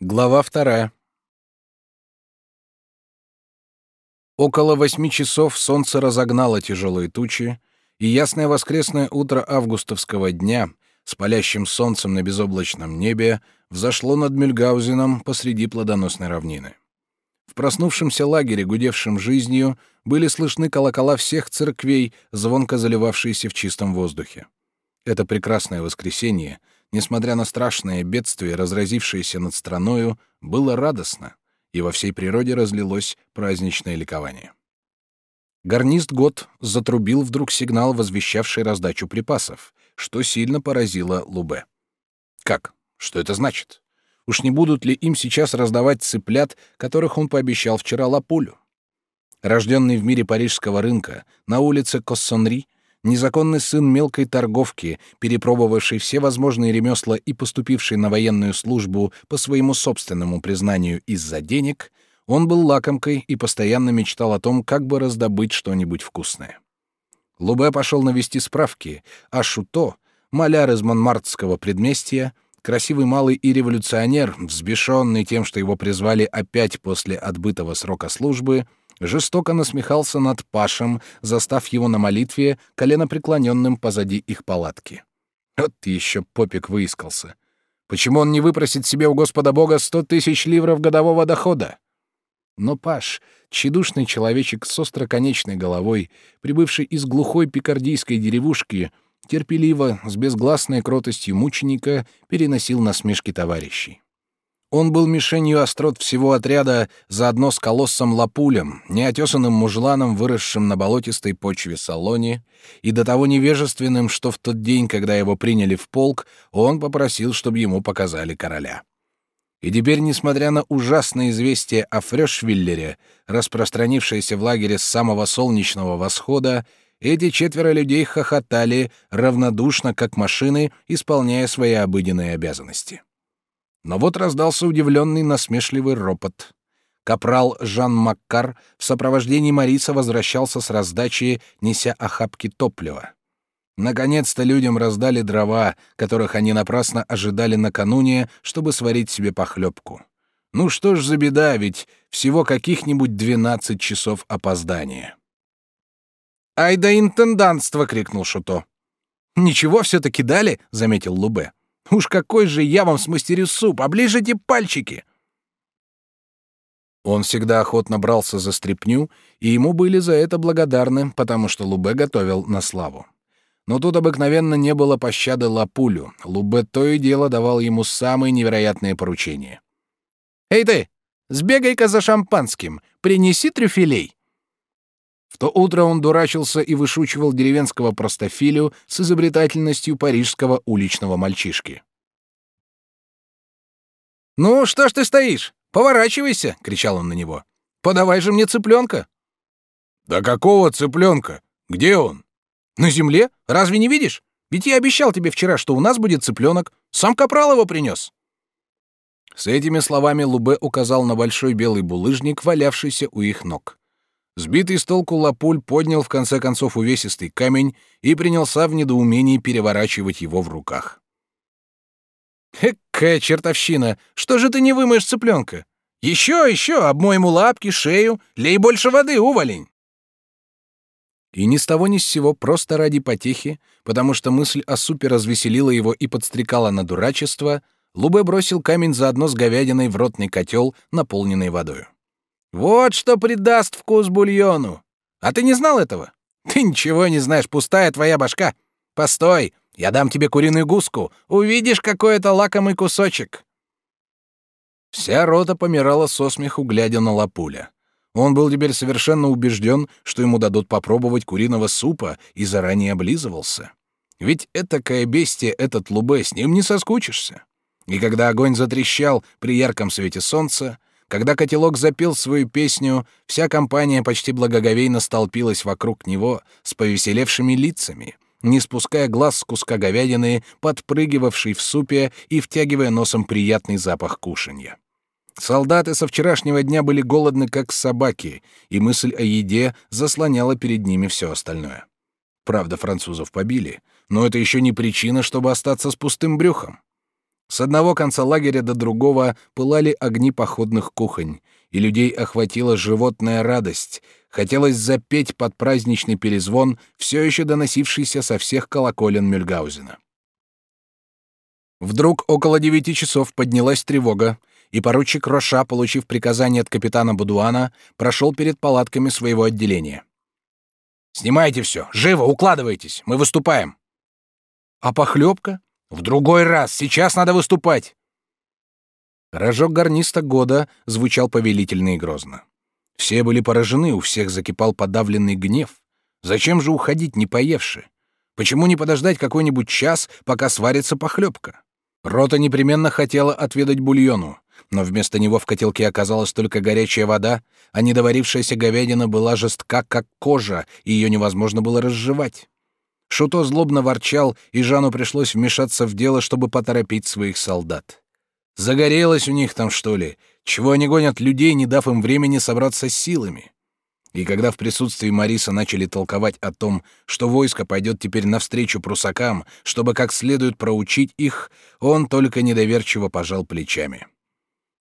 Глава вторая. Около восьми часов солнце разогнало тяжелые тучи, и ясное воскресное утро августовского дня с палящим солнцем на безоблачном небе взошло над Мюльгаузеном посреди плодоносной равнины. В проснувшемся лагере, гудевшем жизнью, были слышны колокола всех церквей, звонко заливавшиеся в чистом воздухе. Это прекрасное воскресенье — несмотря на страшное бедствие, разразившееся над страною, было радостно, и во всей природе разлилось праздничное ликование. Гарнист Гот затрубил вдруг сигнал, возвещавший раздачу припасов, что сильно поразило Лубе. Как? Что это значит? Уж не будут ли им сейчас раздавать цыплят, которых он пообещал вчера Лапулю? Рожденный в мире парижского рынка, на улице Коссонри, незаконный сын мелкой торговки, перепробовавший все возможные ремесла и поступивший на военную службу по своему собственному признанию из-за денег, он был лакомкой и постоянно мечтал о том, как бы раздобыть что-нибудь вкусное. Лубе пошел навести справки, а Шуто, маляр из Монмартского предместья, красивый малый и революционер, взбешенный тем, что его призвали опять после отбытого срока службы, жестоко насмехался над Пашем, застав его на молитве, коленопреклоненным позади их палатки. Вот еще попик выискался. Почему он не выпросит себе у Господа Бога сто тысяч ливров годового дохода? Но Паш, тщедушный человечек с остроконечной головой, прибывший из глухой пикардийской деревушки, терпеливо, с безгласной кротостью мученика, переносил насмешки товарищей. Он был мишенью острот всего отряда заодно с колоссом Лапулем, неотесанным мужланом, выросшим на болотистой почве Салоне, и до того невежественным, что в тот день, когда его приняли в полк, он попросил, чтобы ему показали короля. И теперь, несмотря на ужасное известие о Фрёшвиллере, распространившееся в лагере с самого солнечного восхода, эти четверо людей хохотали равнодушно, как машины, исполняя свои обыденные обязанности. Но вот раздался удивленный насмешливый ропот. Капрал Жан Маккар в сопровождении Мариса возвращался с раздачи, неся охапки топлива. Наконец-то людям раздали дрова, которых они напрасно ожидали накануне, чтобы сварить себе похлебку. Ну что ж за беда, ведь всего каких-нибудь двенадцать часов опоздания. «Ай да интендантство!» — крикнул Шуто. «Ничего, все-таки дали», — заметил Лубе. Уж какой же я вам смастерю суп, оближите пальчики!» Он всегда охотно брался за стряпню, и ему были за это благодарны, потому что Лубе готовил на славу. Но тут обыкновенно не было пощады Лапулю. Лубе то и дело давал ему самые невероятные поручения. «Эй ты, сбегай-ка за шампанским, принеси трюфелей!» То утро он дурачился и вышучивал деревенского простофилю с изобретательностью парижского уличного мальчишки. «Ну, что ж ты стоишь? Поворачивайся!» — кричал он на него. «Подавай же мне цыпленка!» «Да какого цыпленка? Где он?» «На земле? Разве не видишь? Ведь я обещал тебе вчера, что у нас будет цыпленок. Сам капрал его принес!» С этими словами Лубе указал на большой белый булыжник, валявшийся у их ног. Сбитый с толку Лапуль поднял в конце концов увесистый камень и принялся в недоумении переворачивать его в руках. «Экая чертовщина! Что же ты не вымоешь цыпленка? Еще, еще, обмой ему лапки, шею, лей больше воды, уволень!» И ни с того ни с сего, просто ради потехи, потому что мысль о супе развеселила его и подстрекала на дурачество, Лубе бросил камень заодно с говядиной в ротный котел, наполненный водой. Вот что придаст вкус бульону. А ты не знал этого? Ты ничего не знаешь, пустая твоя башка. Постой, я дам тебе куриную гуску. Увидишь, какой это лакомый кусочек. Вся рота помирала со смеху, глядя на Лапуля. Он был теперь совершенно убежден, что ему дадут попробовать куриного супа, и заранее облизывался. Ведь этакое бестие этот Лубе, с ним не соскучишься. И когда огонь затрещал при ярком свете солнца, когда котелок запел свою песню, вся компания почти благоговейно столпилась вокруг него с повеселевшими лицами, не спуская глаз с куска говядины, подпрыгивавшей в супе и втягивая носом приятный запах кушанья. Солдаты со вчерашнего дня были голодны, как собаки, и мысль о еде заслоняла перед ними все остальное. Правда, французов побили, но это еще не причина, чтобы остаться с пустым брюхом. С одного конца лагеря до другого пылали огни походных кухонь, и людей охватила животная радость. Хотелось запеть под праздничный перезвон, все еще доносившийся со всех колоколен Мюльгаузена. Вдруг около девяти часов поднялась тревога, и поручик Роша, получив приказание от капитана Будуана, прошел перед палатками своего отделения. «Снимайте все! Живо! Укладывайтесь! Мы выступаем!» «А похлебка?» «В другой раз! Сейчас надо выступать!» Рожок гарниста года звучал повелительно и грозно. Все были поражены, у всех закипал подавленный гнев. Зачем же уходить, не поевши? Почему не подождать какой-нибудь час, пока сварится похлебка? Рота непременно хотела отведать бульону, но вместо него в котелке оказалась только горячая вода, а недоварившаяся говядина была жестка, как кожа, и ее невозможно было разжевать. Шуто злобно ворчал, и Жану пришлось вмешаться в дело, чтобы поторопить своих солдат. Загорелось у них там, что ли? Чего они гонят людей, не дав им времени собраться с силами? И когда в присутствии Мариса начали толковать о том, что войско пойдет теперь навстречу прусакам, чтобы как следует проучить их, он только недоверчиво пожал плечами.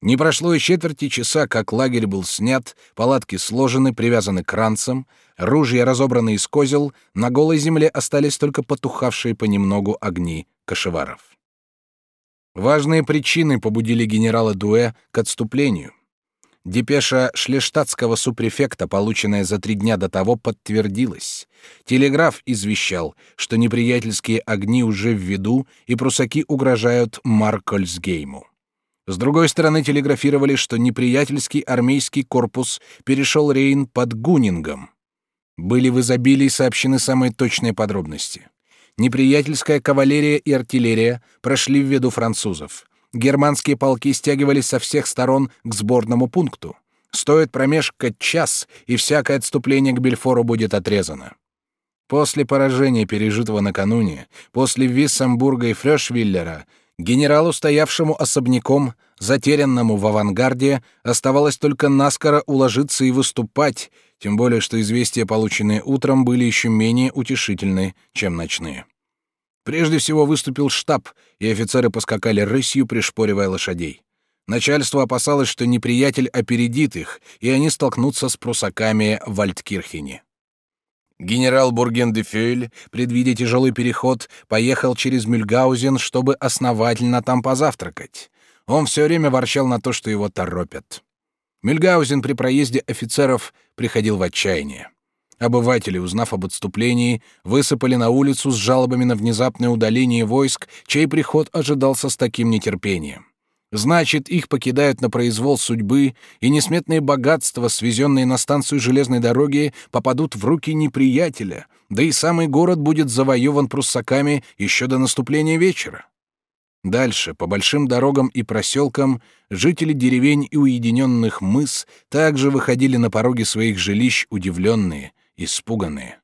Не прошло и четверти часа, как лагерь был снят, палатки сложены, привязаны кранцем, ружья разобраны из козел, на голой земле остались только потухавшие понемногу огни кошеваров. Важные причины побудили генерала Дуэ к отступлению. Депеша шлештадтского супрефекта, полученная за три дня до того, подтвердилась. Телеграф извещал, что неприятельские огни уже в виду, и прусаки угрожают Маркольсгейму. С другой стороны телеграфировали, что неприятельский армейский корпус перешел Рейн под Гунингом. Были в изобилии сообщены самые точные подробности. Неприятельская кавалерия и артиллерия прошли в виду французов. Германские полки стягивались со всех сторон к сборному пункту. Стоит промежкать час, и всякое отступление к Бельфору будет отрезано. После поражения, пережитого накануне, после Виссамбурга и Фрёшвиллера, Генералу, стоявшему особняком, затерянному в авангарде, оставалось только наскоро уложиться и выступать, тем более что известия, полученные утром, были еще менее утешительны, чем ночные. Прежде всего выступил штаб, и офицеры поскакали рысью, пришпоривая лошадей. Начальство опасалось, что неприятель опередит их, и они столкнутся с прусаками в Альткирхене. Генерал Бурген-де-Фюэль, предвидя тяжелый переход, поехал через Мюльгаузен, чтобы основательно там позавтракать. Он все время ворчал на то, что его торопят. Мюльгаузен при проезде офицеров приходил в отчаяние. Обыватели, узнав об отступлении, высыпали на улицу с жалобами на внезапное удаление войск, чей приход ожидался с таким нетерпением. Значит, их покидают на произвол судьбы, и несметные богатства, свезенные на станцию железной дороги, попадут в руки неприятеля, да и самый город будет завоеван пруссаками еще до наступления вечера. Дальше, по большим дорогам и проселкам, жители деревень и уединенных мыс также выходили на пороги своих жилищ удивленные, испуганные.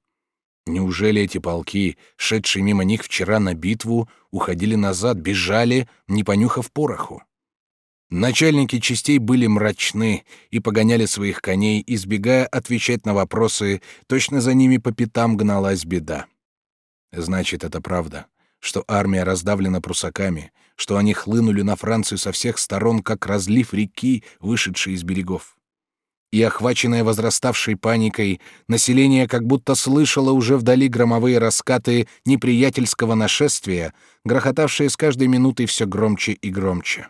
Неужели эти полки, шедшие мимо них вчера на битву, уходили назад, бежали, не понюхав пороху? Начальники частей были мрачны и погоняли своих коней, избегая отвечать на вопросы, точно за ними по пятам гналась беда. Значит, это правда, что армия раздавлена прусаками, что они хлынули на Францию со всех сторон, как разлив реки, вышедший из берегов. И охваченное возраставшей паникой, население как будто слышало уже вдали громовые раскаты неприятельского нашествия, грохотавшие с каждой минутой все громче и громче.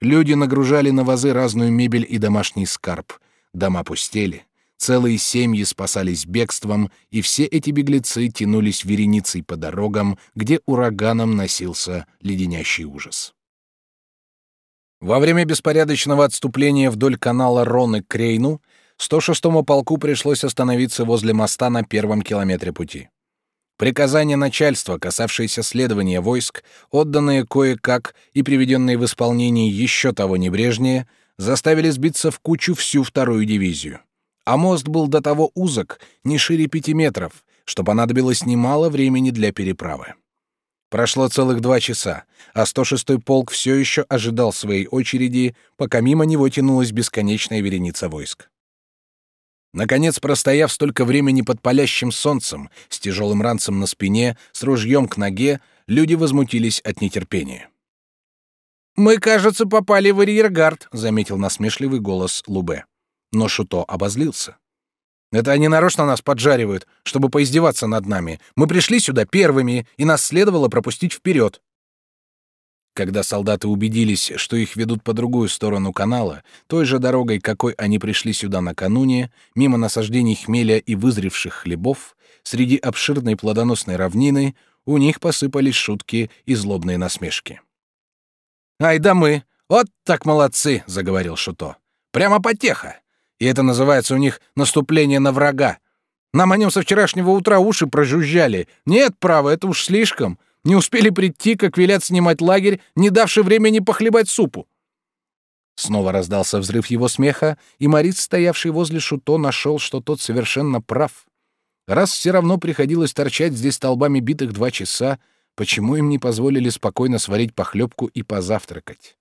Люди нагружали на вазы разную мебель и домашний скарб. Дома пустели. Целые семьи спасались бегством, и все эти беглецы тянулись вереницей по дорогам, где ураганом носился леденящий ужас. Во время беспорядочного отступления вдоль канала Роны к Рейну 106-му полку пришлось остановиться возле моста на первом километре пути. Приказания начальства, касавшиеся следования войск, отданные кое-как и приведенные в исполнение еще того небрежнее, заставили сбиться в кучу всю вторую дивизию. А мост был до того узок, не шире пяти метров, что понадобилось немало времени для переправы. Прошло целых два часа, а 106-й полк все еще ожидал своей очереди, пока мимо него тянулась бесконечная вереница войск. Наконец, простояв столько времени под палящим солнцем, с тяжелым ранцем на спине, с ружьем к ноге, люди возмутились от нетерпения. Мы, кажется, попали в арьергард, заметил насмешливый голос Лубе. Но Шуто обозлился. Это они нарочно нас поджаривают, чтобы поиздеваться над нами. Мы пришли сюда первыми, и нас следовало пропустить вперед. Когда солдаты убедились, что их ведут по другую сторону канала, той же дорогой, какой они пришли сюда накануне, мимо насаждений хмеля и вызревших хлебов, среди обширной плодоносной равнины, у них посыпались шутки и злобные насмешки. «Ай да мы! Вот так молодцы!» — заговорил Шуто. «Прямо потеха! И это называется у них наступление на врага. Нам о нем со вчерашнего утра уши прожужжали. Нет, право, это уж слишком. Не успели прийти, как велят снимать лагерь, не давши времени похлебать супу. Снова раздался взрыв его смеха, и Морис, стоявший возле Шуто, нашел, что тот совершенно прав. Раз все равно приходилось торчать здесь столбами битых два часа, почему им не позволили спокойно сварить похлебку и позавтракать?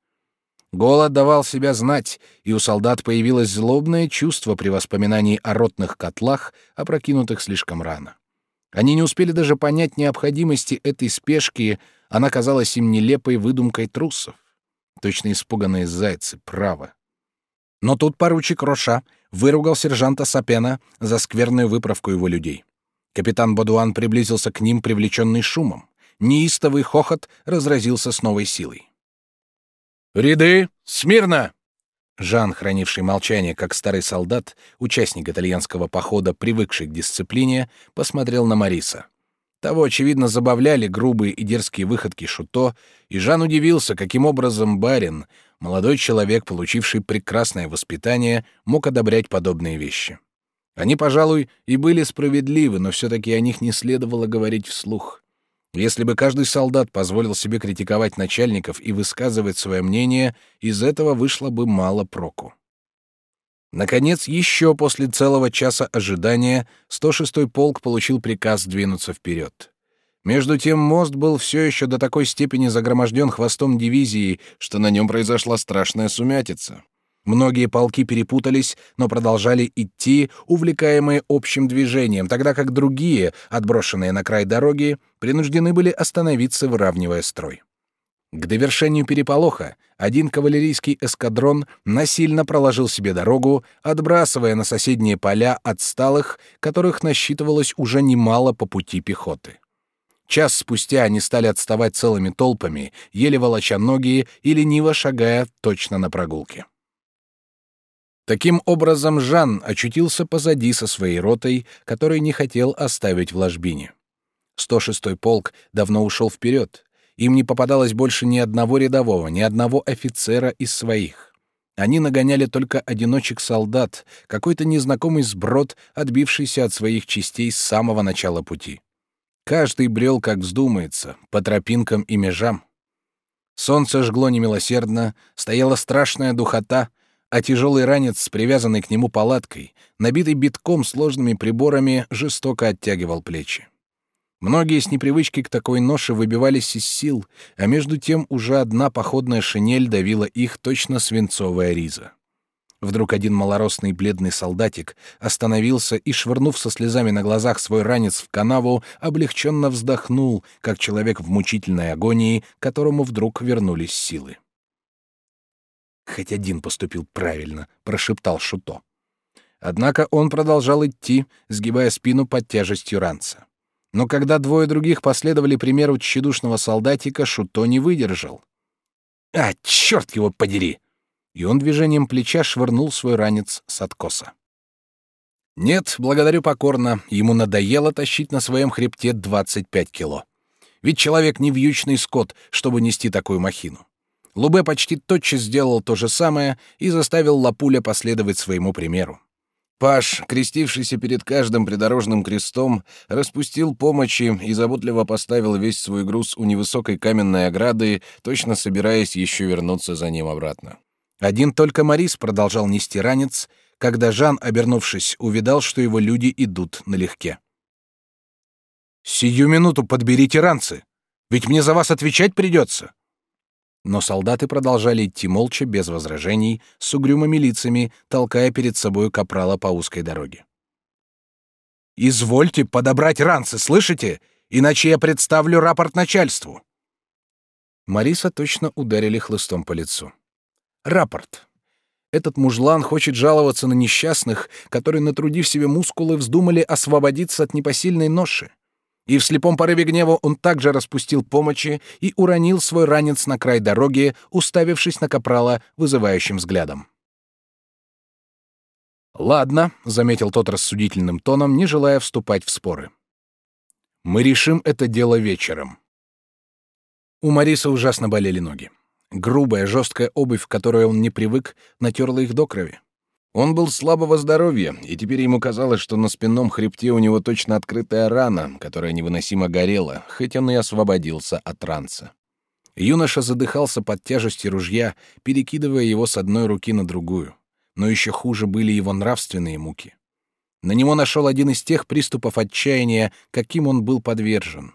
Голод давал себя знать, и у солдат появилось злобное чувство при воспоминании о ротных котлах, опрокинутых слишком рано. Они не успели даже понять необходимости этой спешки, она казалась им нелепой выдумкой трусов. Точно испуганные зайцы, право. Но тут поручик Роша выругал сержанта Сапена за скверную выправку его людей. Капитан Бодуан приблизился к ним, привлеченный шумом. Неистовый хохот разразился с новой силой. «Ряды! Смирно!» Жан, хранивший молчание, как старый солдат, участник итальянского похода, привыкший к дисциплине, посмотрел на Мариса. Того, очевидно, забавляли грубые и дерзкие выходки Шуто, и Жан удивился, каким образом барин, молодой человек, получивший прекрасное воспитание, мог одобрять подобные вещи. Они, пожалуй, и были справедливы, но все-таки о них не следовало говорить вслух. Если бы каждый солдат позволил себе критиковать начальников и высказывать свое мнение, из этого вышло бы мало проку. Наконец, еще после целого часа ожидания 106-й полк получил приказ двинуться вперед. Между тем мост был все еще до такой степени загроможден хвостом дивизии, что на нем произошла страшная сумятица. Многие полки перепутались, но продолжали идти, увлекаемые общим движением, тогда как другие, отброшенные на край дороги, принуждены были остановиться, выравнивая строй. К довершению переполоха один кавалерийский эскадрон насильно проложил себе дорогу, отбрасывая на соседние поля отсталых, которых насчитывалось уже немало по пути пехоты. Час спустя они стали отставать целыми толпами, еле волоча ноги и лениво шагая точно на прогулке. Таким образом, Жан очутился позади со своей ротой, которой не хотел оставить в ложбине. 106-й полк давно ушел вперед. Им не попадалось больше ни одного рядового, ни одного офицера из своих. Они нагоняли только одиночек солдат, какой-то незнакомый сброд, отбившийся от своих частей с самого начала пути. Каждый брел, как вздумается, по тропинкам и межам. Солнце жгло немилосердно, стояла страшная духота — а тяжелый ранец с привязанной к нему палаткой, набитый битком сложными приборами, жестоко оттягивал плечи. Многие с непривычки к такой ноше выбивались из сил, а между тем уже одна походная шинель давила их точно свинцовая риза. Вдруг один малоросный бледный солдатик остановился и, швырнув со слезами на глазах свой ранец в канаву, облегченно вздохнул, как человек в мучительной агонии, которому вдруг вернулись силы. Хоть один поступил правильно, прошептал Шуто. Однако он продолжал идти, сгибая спину под тяжестью ранца. Но когда двое других последовали примеру тщедушного солдатика, Шуто не выдержал. «А, черт его подери!» И он движением плеча швырнул свой ранец с откоса. Нет, благодарю покорно, ему надоело тащить на своем хребте 25 кило. Ведь человек не вьючный скот, чтобы нести такую махину. Лубе почти тотчас сделал то же самое и заставил Лапуля последовать своему примеру. Паш, крестившийся перед каждым придорожным крестом, распустил помощи и заботливо поставил весь свой груз у невысокой каменной ограды, точно собираясь еще вернуться за ним обратно. Один только Марис продолжал нести ранец, когда Жан, обернувшись, увидал, что его люди идут налегке. «Сию минуту подберите ранцы, ведь мне за вас отвечать придется!» Но солдаты продолжали идти молча, без возражений, с угрюмыми лицами, толкая перед собой капрала по узкой дороге. «Извольте подобрать ранцы, слышите? Иначе я представлю рапорт начальству». Мариса точно ударили хлыстом по лицу. Рапорт. Этот мужлан хочет жаловаться на несчастных, которые, натрудив себе мускулы, вздумали освободиться от непосильной ноши. И в слепом порыве гнева он также распустил помощи и уронил свой ранец на край дороги, уставившись на капрала вызывающим взглядом. «Ладно», — заметил тот рассудительным тоном, не желая вступать в споры. «Мы решим это дело вечером». У Мариса ужасно болели ноги. Грубая, жесткая обувь, к которой он не привык, натерла их до крови. Он был слабого здоровья, и теперь ему казалось, что на спинном хребте у него точно открытая рана, которая невыносимо горела, хоть он и освободился от ранца. Юноша задыхался под тяжестью ружья, перекидывая его с одной руки на другую. Но еще хуже были его нравственные муки. На него нашел один из тех приступов отчаяния, каким он был подвержен.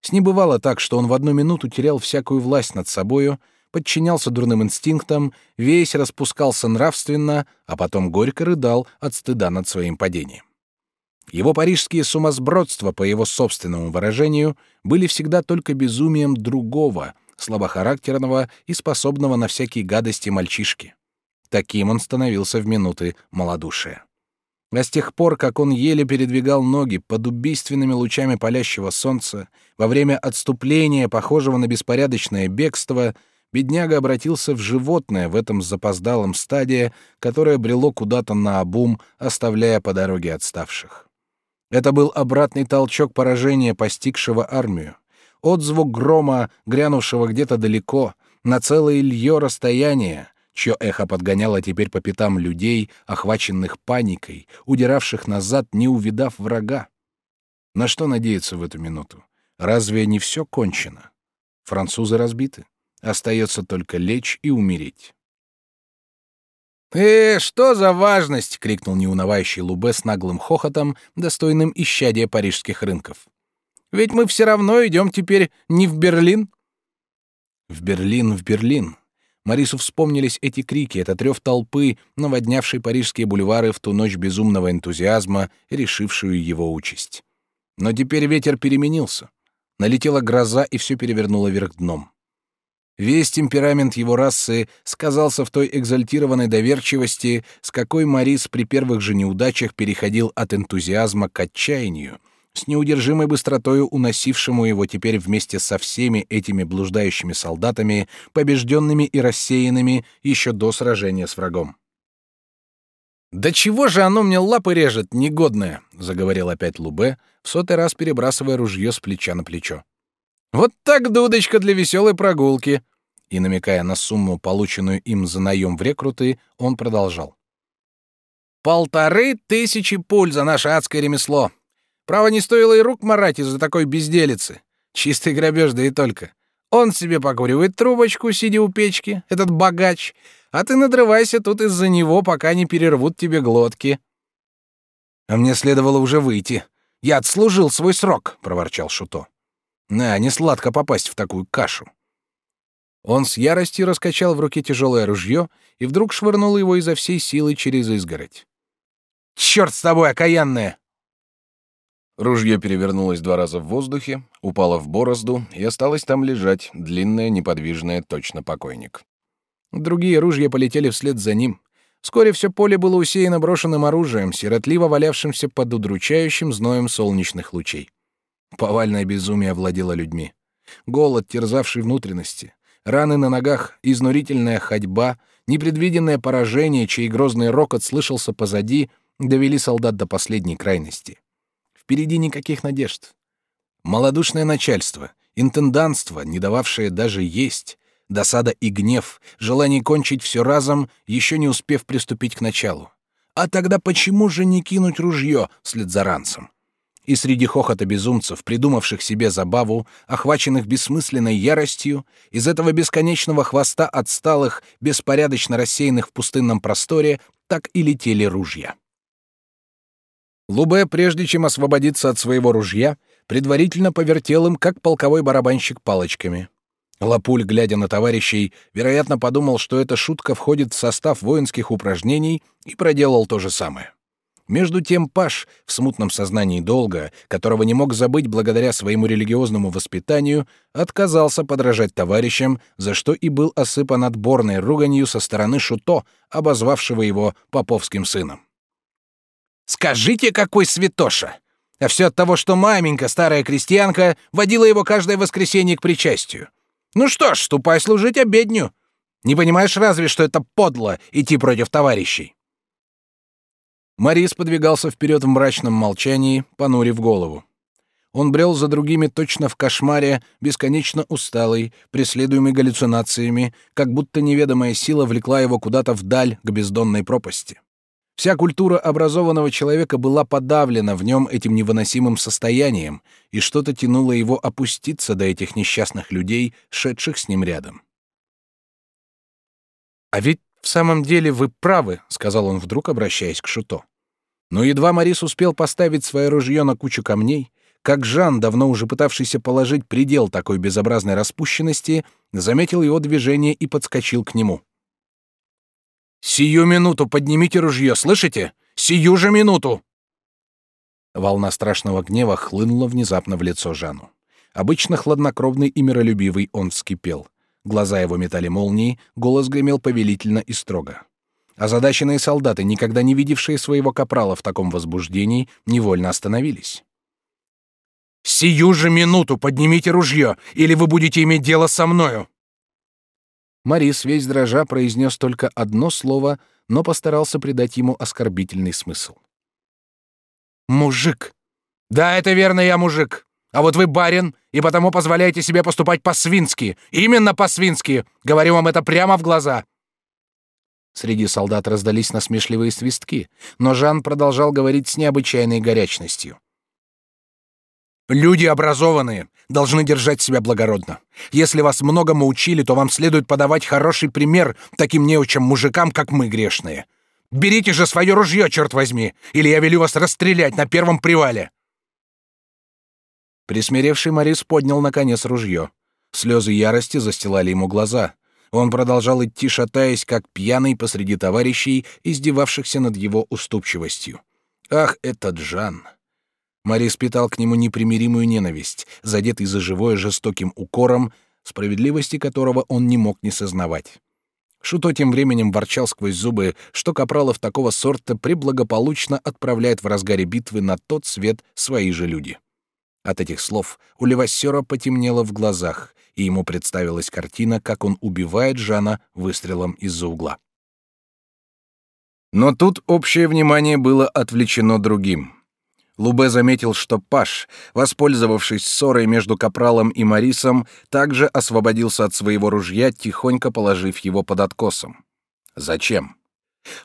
С ним бывало так, что он в одну минуту терял всякую власть над собою, подчинялся дурным инстинктам, весь распускался нравственно, а потом горько рыдал от стыда над своим падением. Его парижские сумасбродства, по его собственному выражению, были всегда только безумием другого, слабохарактерного и способного на всякие гадости мальчишки. Таким он становился в минуты малодушия. А с тех пор, как он еле передвигал ноги под убийственными лучами палящего солнца, во время отступления, похожего на беспорядочное бегство, бедняга обратился в животное в этом запоздалом стадии, которое брело куда-то на обум, оставляя по дороге отставших. Это был обратный толчок поражения, постигшего армию. Отзвук грома, грянувшего где-то далеко, на целое лье расстояние, чье эхо подгоняло теперь по пятам людей, охваченных паникой, удиравших назад, не увидав врага. На что надеяться в эту минуту? Разве не все кончено? Французы разбиты. Остается только лечь и умереть. «Э, что за важность!» — крикнул неунывающий Лубе с наглым хохотом, достойным исчадия парижских рынков. «Ведь мы все равно идем теперь не в Берлин». «В Берлин, в Берлин!» Марису вспомнились эти крики, этот рев толпы, наводнявший парижские бульвары в ту ночь безумного энтузиазма, решившую его участь. Но теперь ветер переменился. Налетела гроза, и все перевернуло вверх дном. Весь темперамент его расы сказался в той экзальтированной доверчивости, с какой Марис при первых же неудачах переходил от энтузиазма к отчаянию, с неудержимой быстротою уносившему его теперь вместе со всеми этими блуждающими солдатами, побежденными и рассеянными еще до сражения с врагом. «Да чего же оно мне лапы режет, негодное?» — заговорил опять Лубе, в сотый раз перебрасывая ружье с плеча на плечо. «Вот так дудочка для веселой прогулки и, намекая на сумму, полученную им за наем в рекруты, он продолжал. «Полторы тысячи пуль за наше адское ремесло! Право, не стоило и рук марать из-за такой безделицы. Чистый грабеж, да и только. Он себе покуривает трубочку, сидя у печки, этот богач, а ты надрывайся тут из-за него, пока не перервут тебе глотки». «А мне следовало уже выйти. Я отслужил свой срок», — проворчал Шуто. «На, не сладко попасть в такую кашу». Он с яростью раскачал в руке тяжелое ружье и вдруг швырнул его изо всей силы через изгородь. «Черт с тобой, окаянная!» Ружье перевернулось два раза в воздухе, упало в борозду и осталось там лежать, длинное, неподвижное, точно покойник. Другие ружья полетели вслед за ним. Вскоре все поле было усеяно брошенным оружием, сиротливо валявшимся под удручающим зноем солнечных лучей. Повальное безумие владело людьми. Голод, терзавший внутренности, Раны на ногах, изнурительная ходьба, непредвиденное поражение, чей грозный рокот слышался позади, довели солдат до последней крайности. Впереди никаких надежд. Молодушное начальство, интендантство, не дававшее даже есть, досада и гнев, желание кончить все разом, еще не успев приступить к началу. А тогда почему же не кинуть ружье вслед за ранцем? И среди хохота безумцев, придумавших себе забаву, охваченных бессмысленной яростью, из этого бесконечного хвоста отсталых, беспорядочно рассеянных в пустынном просторе, так и летели ружья. Лубе, прежде чем освободиться от своего ружья, предварительно повертел им, как полковой барабанщик палочками. Лапуль, глядя на товарищей, вероятно, подумал, что эта шутка входит в состав воинских упражнений, и проделал то же самое. Между тем Паш, в смутном сознании долга, которого не мог забыть благодаря своему религиозному воспитанию, отказался подражать товарищам, за что и был осыпан отборной руганью со стороны Шуто, обозвавшего его поповским сыном. «Скажите, какой святоша! А все от того, что маменька, старая крестьянка, водила его каждое воскресенье к причастию. Ну что ж, ступай служить обедню. Не понимаешь разве, что это подло идти против товарищей?» Морис подвигался вперед в мрачном молчании, понурив голову. Он брел за другими точно в кошмаре, бесконечно усталый, преследуемый галлюцинациями, как будто неведомая сила влекла его куда-то вдаль к бездонной пропасти. Вся культура образованного человека была подавлена в нем этим невыносимым состоянием, и что-то тянуло его опуститься до этих несчастных людей, шедших с ним рядом. «А ведь в самом деле вы правы», — сказал он вдруг, обращаясь к Шуто. Но едва Марис успел поставить свое ружье на кучу камней, как Жан, давно уже пытавшийся положить предел такой безобразной распущенности, заметил его движение и подскочил к нему. «Сию минуту поднимите ружье, слышите? Сию же минуту!» Волна страшного гнева хлынула внезапно в лицо Жану. Обычно хладнокровный и миролюбивый он вскипел. Глаза его метали молнии, голос гремел повелительно и строго. Озадаченные солдаты, никогда не видевшие своего капрала в таком возбуждении, невольно остановились. «Сию же минуту поднимите ружье, или вы будете иметь дело со мною!» Марис, весь дрожа, произнес только одно слово, но постарался придать ему оскорбительный смысл. «Мужик!» «Да, это верно, я мужик. А вот вы барин, и потому позволяете себе поступать по-свински. Именно по-свински. Говорю вам это прямо в глаза. Среди солдат раздались насмешливые свистки, но Жан продолжал говорить с необычайной горячностью. Люди образованные должны держать себя благородно. Если вас многому учили, то вам следует подавать хороший пример таким неучим мужикам, как мы грешные. Берите же свое ружье, черт возьми, или я велю вас расстрелять на первом привале. Присмиревший Морис поднял наконец ружье. Слезы ярости застилали ему глаза. Он продолжал идти, шатаясь, как пьяный посреди товарищей, издевавшихся над его уступчивостью. Ах, этот Жан! Марис питал к нему непримиримую ненависть, задетый за живое жестоким укором, справедливости которого он не мог не сознавать. Шуто тем временем ворчал сквозь зубы, что Капралов такого сорта преблагополучно отправляет в разгаре битвы на тот свет свои же люди. От этих слов у Левассера потемнело в глазах, и ему представилась картина, как он убивает Жана выстрелом из-за угла. Но тут общее внимание было отвлечено другим. Лубе заметил, что Паш, воспользовавшись ссорой между Капралом и Марисом, также освободился от своего ружья, тихонько положив его под откосом. Зачем?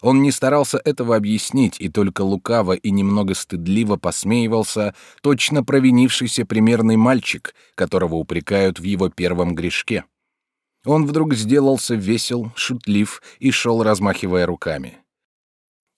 Он не старался этого объяснить и только лукаво и немного стыдливо посмеивался, точно провинившийся примерный мальчик, которого упрекают в его первом грешке. Он вдруг сделался весел, шутлив и шел, размахивая руками.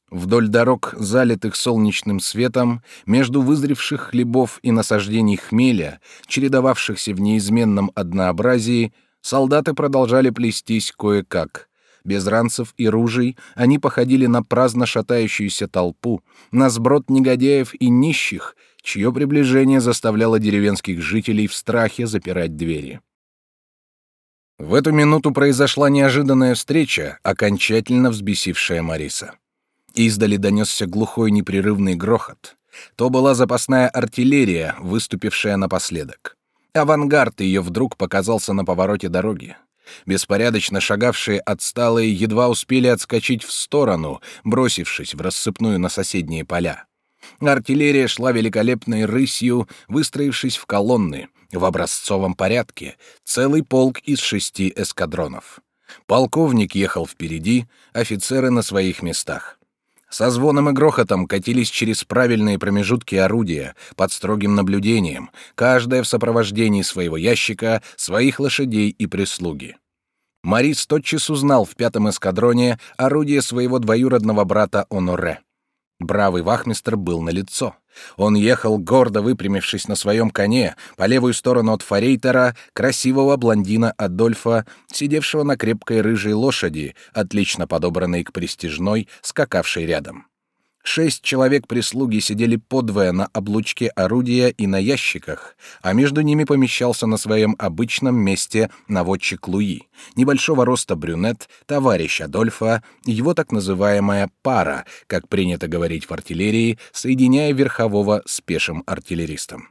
Вдоль дорог, залитых солнечным светом, между вызревших хлебов и насаждений хмеля, чередовавшихся в неизменном однообразии, солдаты продолжали плестись кое-как — без ранцев и ружей, они походили на праздно шатающуюся толпу, на сброд негодяев и нищих, чье приближение заставляло деревенских жителей в страхе запирать двери. В эту минуту произошла неожиданная встреча, окончательно взбесившая Мариса. Издали донесся глухой непрерывный грохот. То была запасная артиллерия, выступившая напоследок. Авангард ее вдруг показался на повороте дороги. Беспорядочно шагавшие отсталые едва успели отскочить в сторону, бросившись в рассыпную на соседние поля. Артиллерия шла великолепной рысью, выстроившись в колонны, в образцовом порядке, целый полк из шести эскадронов. Полковник ехал впереди, офицеры на своих местах. Со звоном и грохотом катились через правильные промежутки орудия, под строгим наблюдением, каждая в сопровождении своего ящика, своих лошадей и прислуги. Марис тотчас узнал в пятом эскадроне орудие своего двоюродного брата Оноре. Бравый вахмистр был на лицо. Он ехал гордо выпрямившись на своем коне по левую сторону от форейтера, красивого блондина Адольфа, сидевшего на крепкой рыжей лошади, отлично подобранной к престижной, скакавшей рядом. Шесть человек прислуги сидели подвое на облучке орудия и на ящиках, а между ними помещался на своем обычном месте наводчик Луи, небольшого роста брюнет, товарищ Адольфа, его так называемая пара, как принято говорить в артиллерии, соединяя верхового с пешим артиллеристом.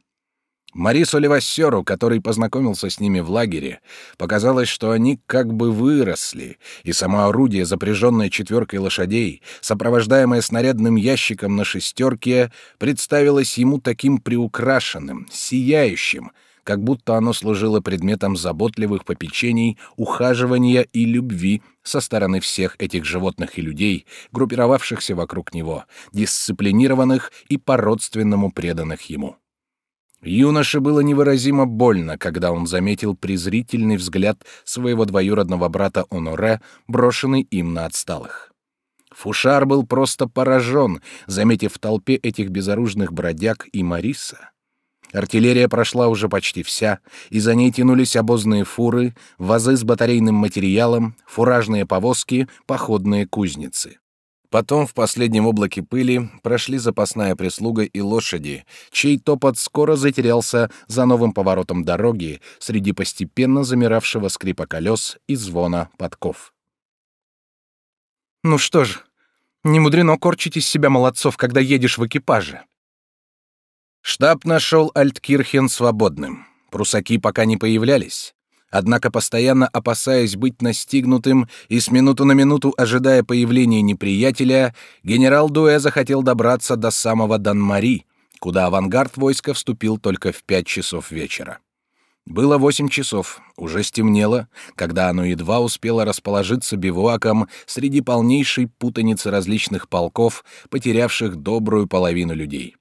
Марису Левассеру, который познакомился с ними в лагере, показалось, что они как бы выросли, и само орудие, запряженное четверкой лошадей, сопровождаемое снарядным ящиком на шестерке, представилось ему таким приукрашенным, сияющим, как будто оно служило предметом заботливых попечений, ухаживания и любви со стороны всех этих животных и людей, группировавшихся вокруг него, дисциплинированных и по-родственному преданных ему. Юноше было невыразимо больно, когда он заметил презрительный взгляд своего двоюродного брата Оноре, брошенный им на отсталых. Фушар был просто поражен, заметив в толпе этих безоружных бродяг и Мариса. Артиллерия прошла уже почти вся, и за ней тянулись обозные фуры, вазы с батарейным материалом, фуражные повозки, походные кузницы. Потом в последнем облаке пыли прошли запасная прислуга и лошади, чей топот скоро затерялся за новым поворотом дороги среди постепенно замиравшего скрипа колес и звона подков. «Ну что ж, не мудрено корчить из себя молодцов, когда едешь в экипаже». Штаб нашел Альткирхен свободным. Прусаки пока не появлялись. Однако, постоянно опасаясь быть настигнутым и с минуту на минуту ожидая появления неприятеля, генерал Дуэ захотел добраться до самого Дан-Мари, куда авангард войска вступил только в пять часов вечера. Было восемь часов, уже стемнело, когда оно едва успело расположиться бивуаком среди полнейшей путаницы различных полков, потерявших добрую половину людей.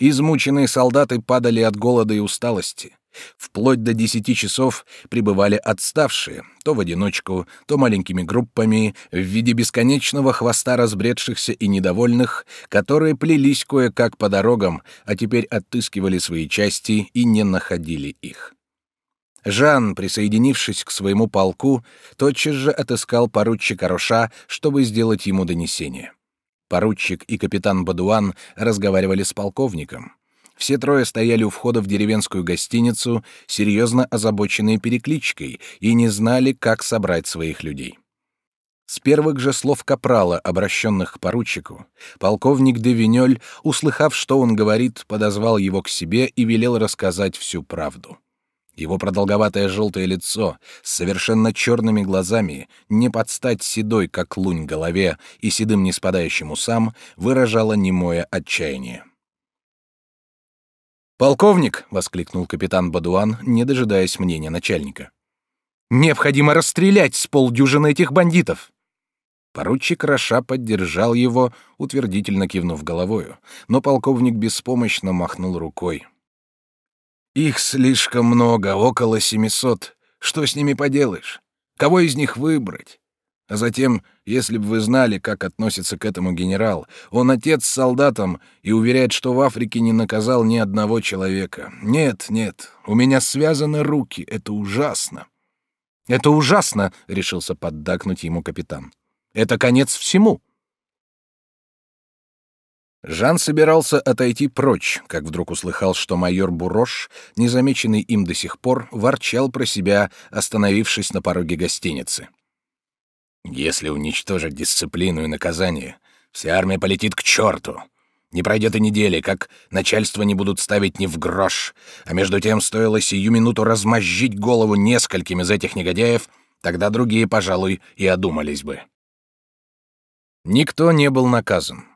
Измученные солдаты падали от голода и усталости. Вплоть до десяти часов прибывали отставшие, то в одиночку, то маленькими группами, в виде бесконечного хвоста разбредшихся и недовольных, которые плелись кое-как по дорогам, а теперь отыскивали свои части и не находили их. Жан, присоединившись к своему полку, тотчас же отыскал поручика Роша, чтобы сделать ему донесение. Поручик и капитан Бадуан разговаривали с полковником. Все трое стояли у входа в деревенскую гостиницу, серьезно озабоченные перекличкой, и не знали, как собрать своих людей. С первых же слов капрала, обращенных к поручику, полковник де услыхав, что он говорит, подозвал его к себе и велел рассказать всю правду. Его продолговатое желтое лицо с совершенно черными глазами, не под стать седой, как лунь, голове и седым неспадающим усам, выражало немое отчаяние. «Полковник!» — воскликнул капитан Бадуан, не дожидаясь мнения начальника. «Необходимо расстрелять с полдюжины этих бандитов!» Поручик Раша поддержал его, утвердительно кивнув головою, но полковник беспомощно махнул рукой. «Их слишком много, около семисот. Что с ними поделаешь? Кого из них выбрать? А затем, если бы вы знали, как относится к этому генерал, он отец с солдатом и уверяет, что в Африке не наказал ни одного человека. Нет, нет, у меня связаны руки, это ужасно. Это ужасно, решился поддакнуть ему капитан. Это конец всему. Жан собирался отойти прочь, как вдруг услыхал, что майор Бурош, незамеченный им до сих пор, ворчал про себя, остановившись на пороге гостиницы. Если уничтожить дисциплину и наказание, вся армия полетит к черту. Не пройдет и недели, как начальство не будут ставить ни в грош, а между тем стоило сию минуту размозжить голову нескольким из этих негодяев, тогда другие, пожалуй, и одумались бы. Никто не был наказан.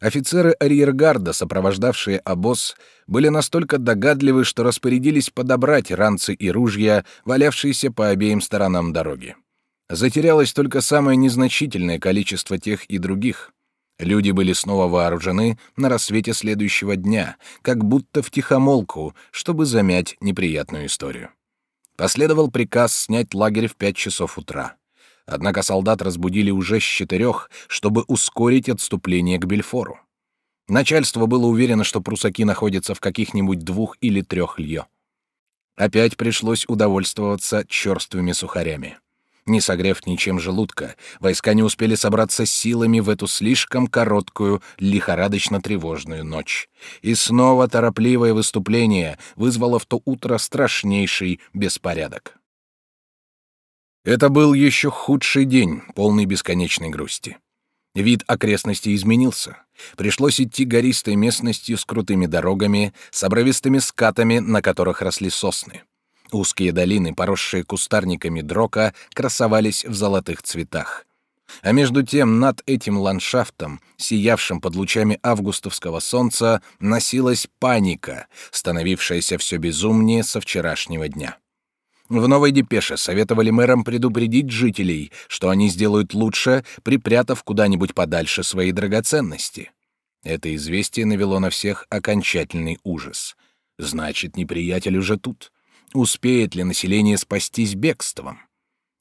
Офицеры арьергарда, сопровождавшие обоз, были настолько догадливы, что распорядились подобрать ранцы и ружья, валявшиеся по обеим сторонам дороги. Затерялось только самое незначительное количество тех и других. Люди были снова вооружены на рассвете следующего дня, как будто в тихомолку, чтобы замять неприятную историю. Последовал приказ снять лагерь в пять часов утра. Однако солдат разбудили уже с четырех, чтобы ускорить отступление к Бельфору. Начальство было уверено, что прусаки находятся в каких-нибудь двух или трех льё. Опять пришлось удовольствоваться черствыми сухарями. Не согрев ничем желудка, войска не успели собраться силами в эту слишком короткую, лихорадочно-тревожную ночь. И снова торопливое выступление вызвало в то утро страшнейший беспорядок. Это был еще худший день, полный бесконечной грусти. Вид окрестностей изменился. Пришлось идти гористой местностью с крутыми дорогами, с обровистыми скатами, на которых росли сосны. Узкие долины, поросшие кустарниками дрока, красовались в золотых цветах. А между тем над этим ландшафтом, сиявшим под лучами августовского солнца, носилась паника, становившаяся все безумнее со вчерашнего дня. В новой депеше советовали мэрам предупредить жителей, что они сделают лучше, припрятав куда-нибудь подальше свои драгоценности. Это известие навело на всех окончательный ужас. Значит, неприятель уже тут успеет ли население спастись бегством.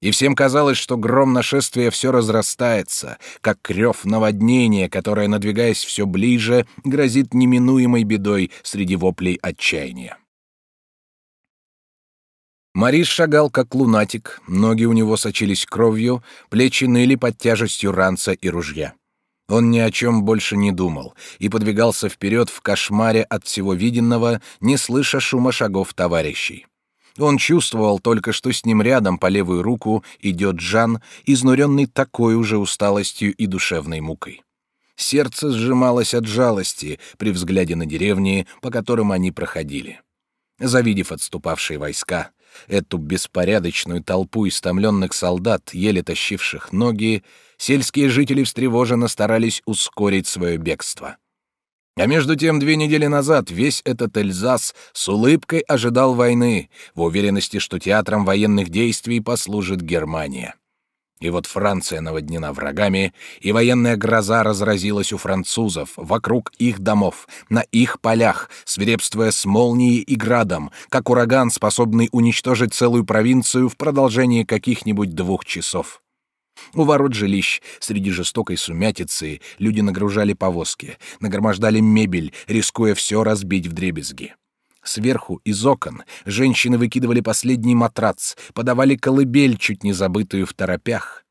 И всем казалось, что гром нашествия все разрастается, как крев наводнения, которое, надвигаясь все ближе, грозит неминуемой бедой среди воплей отчаяния. Марис шагал как лунатик, ноги у него сочились кровью, плечи ныли под тяжестью ранца и ружья. Он ни о чем больше не думал и подвигался вперед в кошмаре от всего виденного, не слыша шума шагов товарищей. Он чувствовал только, что с ним рядом по левую руку идет Жан, изнуренный такой уже усталостью и душевной мукой. Сердце сжималось от жалости при взгляде на деревни, по которым они проходили. Завидев отступавшие войска, эту беспорядочную толпу истомленных солдат, еле тащивших ноги, сельские жители встревоженно старались ускорить свое бегство. А между тем, две недели назад весь этот Эльзас с улыбкой ожидал войны, в уверенности, что театром военных действий послужит Германия. И вот Франция наводнена врагами, и военная гроза разразилась у французов, вокруг их домов, на их полях, свирепствуя с молнией и градом, как ураган, способный уничтожить целую провинцию в продолжении каких-нибудь двух часов. У ворот жилищ, среди жестокой сумятицы, люди нагружали повозки, нагромождали мебель, рискуя все разбить вдребезги. Сверху, из окон, женщины выкидывали последний матрац, подавали колыбель, чуть не забытую в торопях.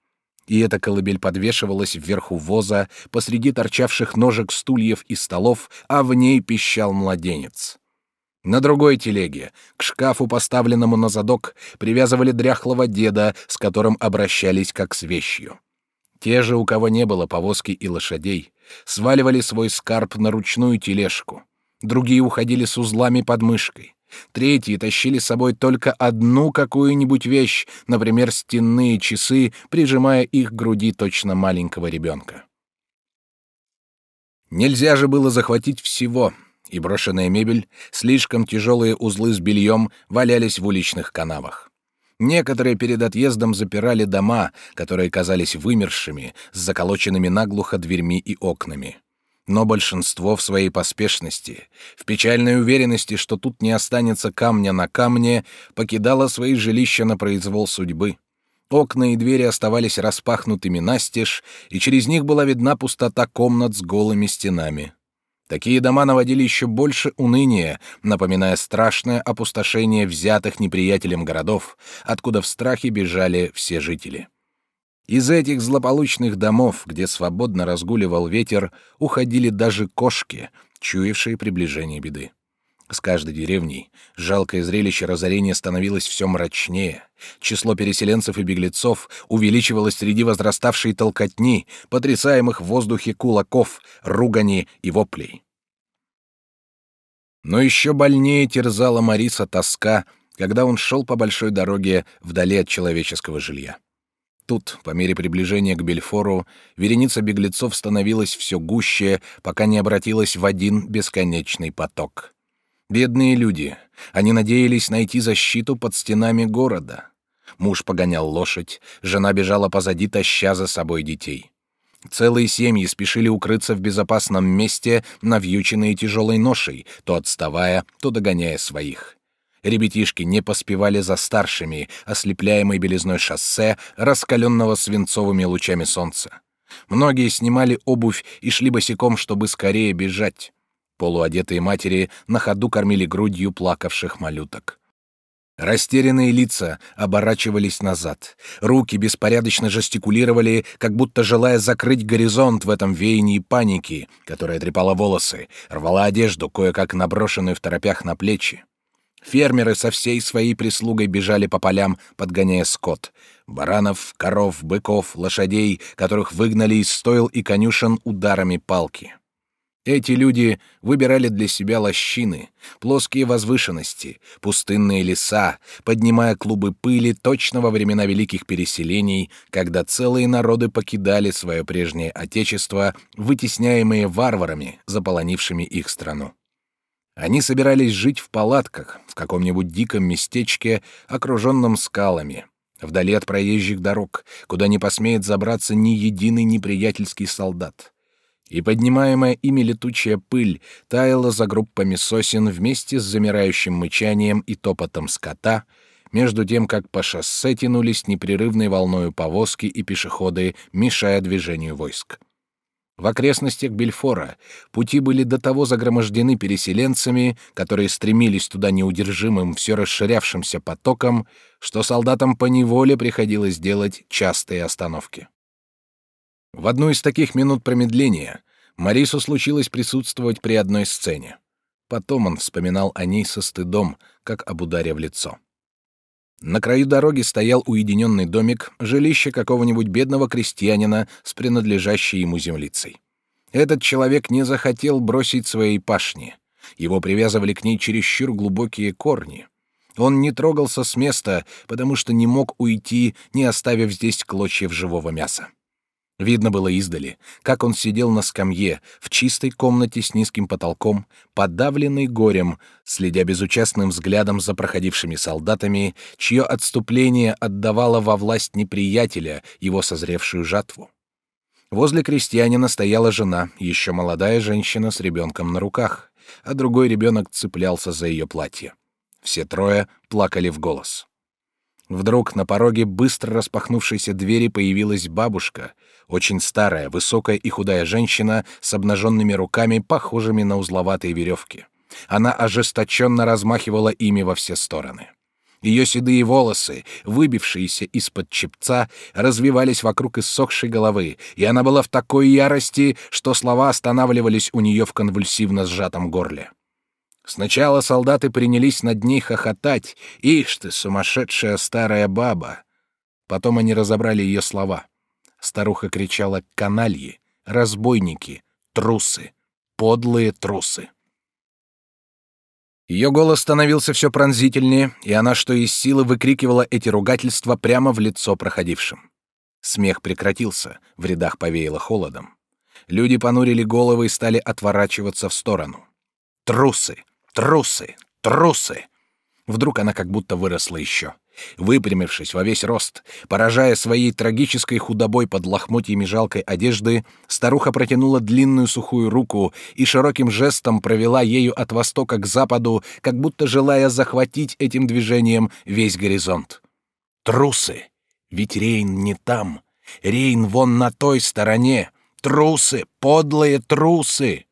И эта колыбель подвешивалась вверху воза, посреди торчавших ножек стульев и столов, а в ней пищал младенец. На другой телеге, к шкафу, поставленному на задок, привязывали дряхлого деда, с которым обращались как с вещью. Те же, у кого не было повозки и лошадей, сваливали свой скарб на ручную тележку. Другие уходили с узлами под мышкой. Третьи тащили с собой только одну какую-нибудь вещь, например, стенные часы, прижимая их к груди точно маленького ребенка. Нельзя же было захватить всего, и брошенная мебель, слишком тяжелые узлы с бельем валялись в уличных канавах. Некоторые перед отъездом запирали дома, которые казались вымершими, с заколоченными наглухо дверьми и окнами. Но большинство в своей поспешности, в печальной уверенности, что тут не останется камня на камне, покидало свои жилища на произвол судьбы. Окна и двери оставались распахнутыми настежь, и через них была видна пустота комнат с голыми стенами. Такие дома наводили еще больше уныния, напоминая страшное опустошение взятых неприятелем городов, откуда в страхе бежали все жители. Из этих злополучных домов, где свободно разгуливал ветер, уходили даже кошки, чуявшие приближение беды. С каждой деревней жалкое зрелище разорения становилось все мрачнее. Число переселенцев и беглецов увеличивалось среди возраставшей толкотни, потрясаемых в воздухе кулаков, ругани и воплей. Но еще больнее терзала Мариса тоска, когда он шел по большой дороге вдали от человеческого жилья. Тут, по мере приближения к Бельфору, вереница беглецов становилась все гуще, пока не обратилась в один бесконечный поток. Бедные люди. Они надеялись найти защиту под стенами города. Муж погонял лошадь, жена бежала позади, таща за собой детей. Целые семьи спешили укрыться в безопасном месте, навьюченные тяжелой ношей, то отставая, то догоняя своих. Ребятишки не поспевали за старшими, ослепляемой белизной шоссе, раскаленного свинцовыми лучами солнца. Многие снимали обувь и шли босиком, чтобы скорее бежать. Полуодетые матери на ходу кормили грудью плакавших малюток. Растерянные лица оборачивались назад. Руки беспорядочно жестикулировали, как будто желая закрыть горизонт в этом веянии паники, которая трепала волосы, рвала одежду, кое-как наброшенную в торопях на плечи. Фермеры со всей своей прислугой бежали по полям, подгоняя скот. Баранов, коров, быков, лошадей, которых выгнали из стойл и конюшен ударами палки. Эти люди выбирали для себя лощины, плоские возвышенности, пустынные леса, поднимая клубы пыли точно во времена великих переселений, когда целые народы покидали свое прежнее отечество, вытесняемые варварами, заполонившими их страну. Они собирались жить в палатках, в каком-нибудь диком местечке, окруженном скалами, вдали от проезжих дорог, куда не посмеет забраться ни единый неприятельский солдат и поднимаемая ими летучая пыль таяла за группами сосен вместе с замирающим мычанием и топотом скота, между тем как по шоссе тянулись непрерывной волною повозки и пешеходы, мешая движению войск. В окрестностях Бельфора пути были до того загромождены переселенцами, которые стремились туда неудержимым, все расширявшимся потоком, что солдатам по неволе приходилось делать частые остановки. В одну из таких минут промедления Марису случилось присутствовать при одной сцене. Потом он вспоминал о ней со стыдом, как об ударе в лицо. На краю дороги стоял уединенный домик, жилище какого-нибудь бедного крестьянина с принадлежащей ему землицей. Этот человек не захотел бросить своей пашни. Его привязывали к ней чересчур глубокие корни. Он не трогался с места, потому что не мог уйти, не оставив здесь клочьев живого мяса. Видно было издали, как он сидел на скамье в чистой комнате с низким потолком, подавленный горем, следя безучастным взглядом за проходившими солдатами, чье отступление отдавало во власть неприятеля его созревшую жатву. Возле крестьянина стояла жена, еще молодая женщина с ребенком на руках, а другой ребенок цеплялся за ее платье. Все трое плакали в голос. Вдруг на пороге быстро распахнувшейся двери появилась бабушка, очень старая, высокая и худая женщина с обнаженными руками, похожими на узловатые веревки. Она ожесточенно размахивала ими во все стороны. Ее седые волосы, выбившиеся из-под чепца, развивались вокруг иссохшей головы, и она была в такой ярости, что слова останавливались у нее в конвульсивно сжатом горле. Сначала солдаты принялись над ней хохотать. «Ишь ты, сумасшедшая старая баба!» Потом они разобрали ее слова. Старуха кричала «канальи», «разбойники», «трусы», «подлые трусы». Ее голос становился все пронзительнее, и она, что из силы, выкрикивала эти ругательства прямо в лицо проходившим. Смех прекратился, в рядах повеяло холодом. Люди понурили головы и стали отворачиваться в сторону. Трусы! Трусы! Трусы! Вдруг она как будто выросла еще. Выпрямившись во весь рост, поражая своей трагической худобой под лохмотьями жалкой одежды, старуха протянула длинную сухую руку и широким жестом провела ею от востока к западу, как будто желая захватить этим движением весь горизонт. Трусы! Ведь Рейн не там. Рейн вон на той стороне. Трусы! Подлые трусы!